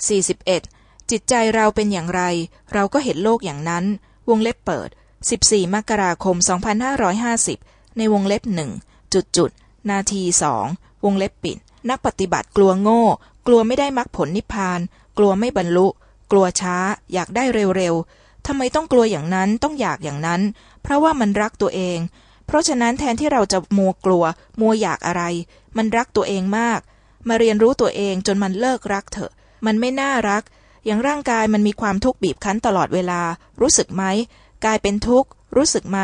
41. จิตใจเราเป็นอย่างไร เราก็เห็นโลกอย่างนั้น วงเล็บเปิด 14 มกราคม 2550 ในวงเล็บหนึ่งจุดจุดนาทีสองวงเล็บปิด นักปฏิบัติกลัวโง่ กลัวไม่ได้มรรคผลนิพพาน กลัวไม่บรรลุ กลัวช้า อยากได้เร็วๆทำไมต้องกลัวอย่างนั้นต้องอยากอย่างนั้น เพราะว่ามันรักตัวเอง เพราะฉะนั้นแทนที่เราจะมัวกลัว มัวอยากอะไร มันรักตัวเองมาก มาเรียนรู้ตัวเองจนมันเลิกรักเถอะ มันไม่น่ารัก อย่างร่างกายมันมีความทุกข์บีบคั้นตลอดเวลา รู้สึกไหมกายเป็นทุกข์ รู้สึกไหม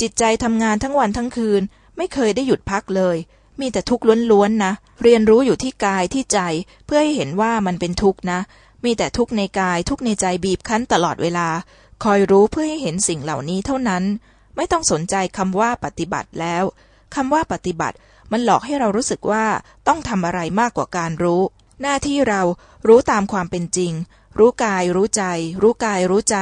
จิตใจทำงานทั้งวันทั้งคืน ไม่เคยได้หยุดพักเลย มีแต่ทุกข์ล้วนๆนะ เรียนรู้อยู่ที่กายที่ใจ เพื่อให้เห็นว่ามันเป็นทุกข์นะ มีแต่ทุกข์ในกายทุกข์ในใจบีบคั้นตลอดเวลา คอยรู้เพื่อให้เห็นสิ่งเหล่านี้เท่านั้น ไม่ต้องสนใจคำว่าปฏิบัติแล้วคำว่าปฏิบัติมันหลอกให้เรารู้สึกว่าต้องทำอะไรมากกว่าการรู้ หน้าที่เรารู้ตามความเป็นจริง รู้กายรู้ใจ รู้กายรู้ใจ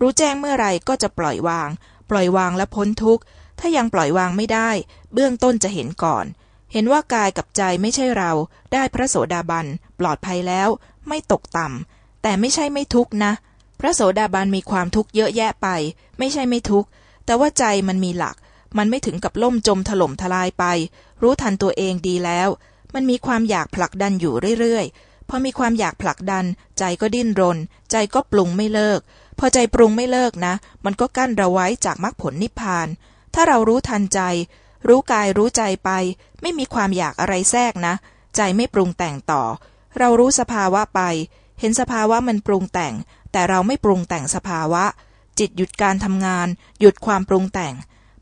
รู้แจ้งเมื่อไรก็จะปล่อยวาง ปล่อยวางและพ้นทุกข์ ถ้ายังปล่อยวางไม่ได้ เบื้องต้นจะเห็นก่อน เห็นว่ากายกับใจไม่ใช่เรา ได้พระโสดาบัน ปลอดภัยแล้ว ไม่ตกต่ำแต่ไม่ใช่ไม่ทุกข์นะ พระโสดาบันมีความทุกข์เยอะแยะไป ไม่ใช่ไม่ทุกข์ แต่ว่าใจมันมีหลัก มันไม่ถึงกับล่มจมถล่มทลายไป รู้ทันตัวเองดีแล้ว มันมีความอยากผลักดันอยู่เรื่อยๆ พอมีความอยากผลักดัน ใจก็ดิ้นรน ใจก็ปรุงไม่เลิก พอใจปรุงไม่เลิกนะ มันก็กั้นเราไว้จากมรรคผลนิพพาน ถ้าเรารู้ทันใจ รู้กายรู้ใจไป ไม่มีความอยากอะไรแทรกนะ ใจไม่ปรุงแต่งต่อ เรารู้สภาวะไป เห็นสภาวะมันปรุงแต่ง แต่เราไม่ปรุงแต่งสภาวะ จิตหยุดการทำงาน หยุดความปรุงแต่ง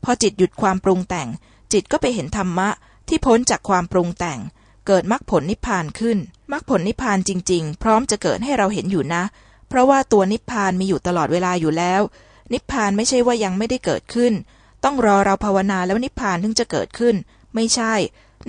พอจิตหยุดความปรุงแต่ง จิตก็ไปเห็นธรรมะที่พ้นจากความปรุงแต่ง เกิดมรรคผลนิพพานขึ้นมรรคผลนิพพานจริง ๆ พร้อมจะเกิดให้เราเห็นอยู่นะ เพราะว่าตัวนิพพานมีอยู่ตลอดเวลาอยู่แล้ว นิพพานไม่ใช่ว่ายังไม่ได้เกิดขึ้น ต้องรอเราภาวนาแล้วนิพพานถึงจะเกิดขึ้น ไม่ใช่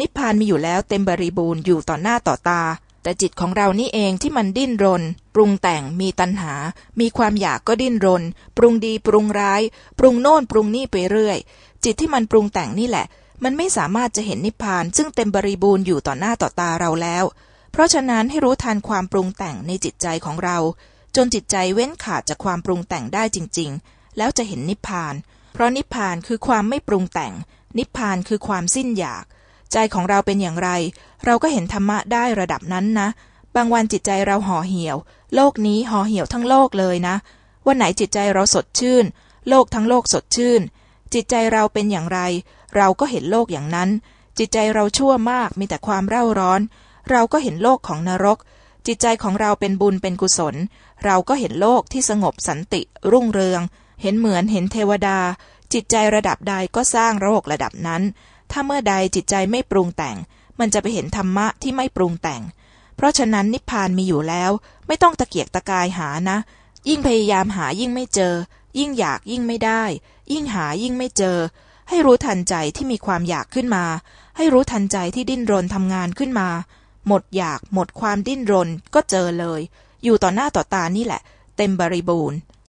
นิพพานมีอยู่แล้วเต็มบริบูรณ์อยู่ต่อหน้าต่อตา แต่จิตของเรานี่เองที่มันดิ้นรน ปรุงแต่งมีตัณหา มีความอยากก็ดิ้นรน ปรุงดีปรุงร้าย ปรุงโน่นปรุงนี่ไปเรื่อย จิตที่มันปรุงแต่งนี่แหละ มันไม่สามารถจะเห็นนิพพานซึ่งเต็มบริบูรณ์อยู่ต่อหน้าต่อตาเราแล้ว เพราะฉะนั้นให้รู้ทันความปรุงแต่งในจิตใจของเรา จนจิตใจเว้นขาดจากความปรุงแต่งได้จริง ๆ แล้วจะเห็นนิพพาน เพราะนิพพานคือความไม่ปรุงแต่ง นิพพานคือความสิ้นอยาก ใจของเราเป็นอย่างไร เราก็เห็นธรรมะได้ระดับนั้นนะ บางวันจิตใจเราห่อเหี่ยว โลกนี้ห่อเหี่ยวทั้งโลกเลยนะ วันไหนจิตใจเราสดชื่น โลกทั้งโลกสดชื่นจิตใจเราเป็นอย่างไร เราก็เห็นโลกอย่างนั้น จิตใจเราชั่วมากมีแต่ความเร่าร้อน เราก็เห็นโลกของนรก จิตใจของเราเป็นบุญเป็นกุศล เราก็เห็นโลกที่สงบสันติ รุ่งเรือง เห็นเหมือนเห็นเทวดา จิตใจระดับใดก็สร้างโลกระดับนั้น ถ้าเมื่อใดจิตใจไม่ปรุงแต่ง มันจะไปเห็นธรรมะที่ไม่ปรุงแต่ง เพราะฉะนั้นนิพพานมีอยู่แล้ว ไม่ต้องตะเกียกตะกายหานะ ยิ่งพยายามหายิ่งไม่เจอ ยิ่งอยากยิ่งไม่ได้ ยิ่งหายิ่งไม่เจอ ให้รู้ทันใจที่มีความอยากขึ้นมา ให้รู้ทันใจที่ดิ้นรนทำงานขึ้นมา หมดอยากหมดความดิ้นรนก็เจอเลย อยู่ต่อหน้าต่อตานี่แหละ เต็มบริบูรณ์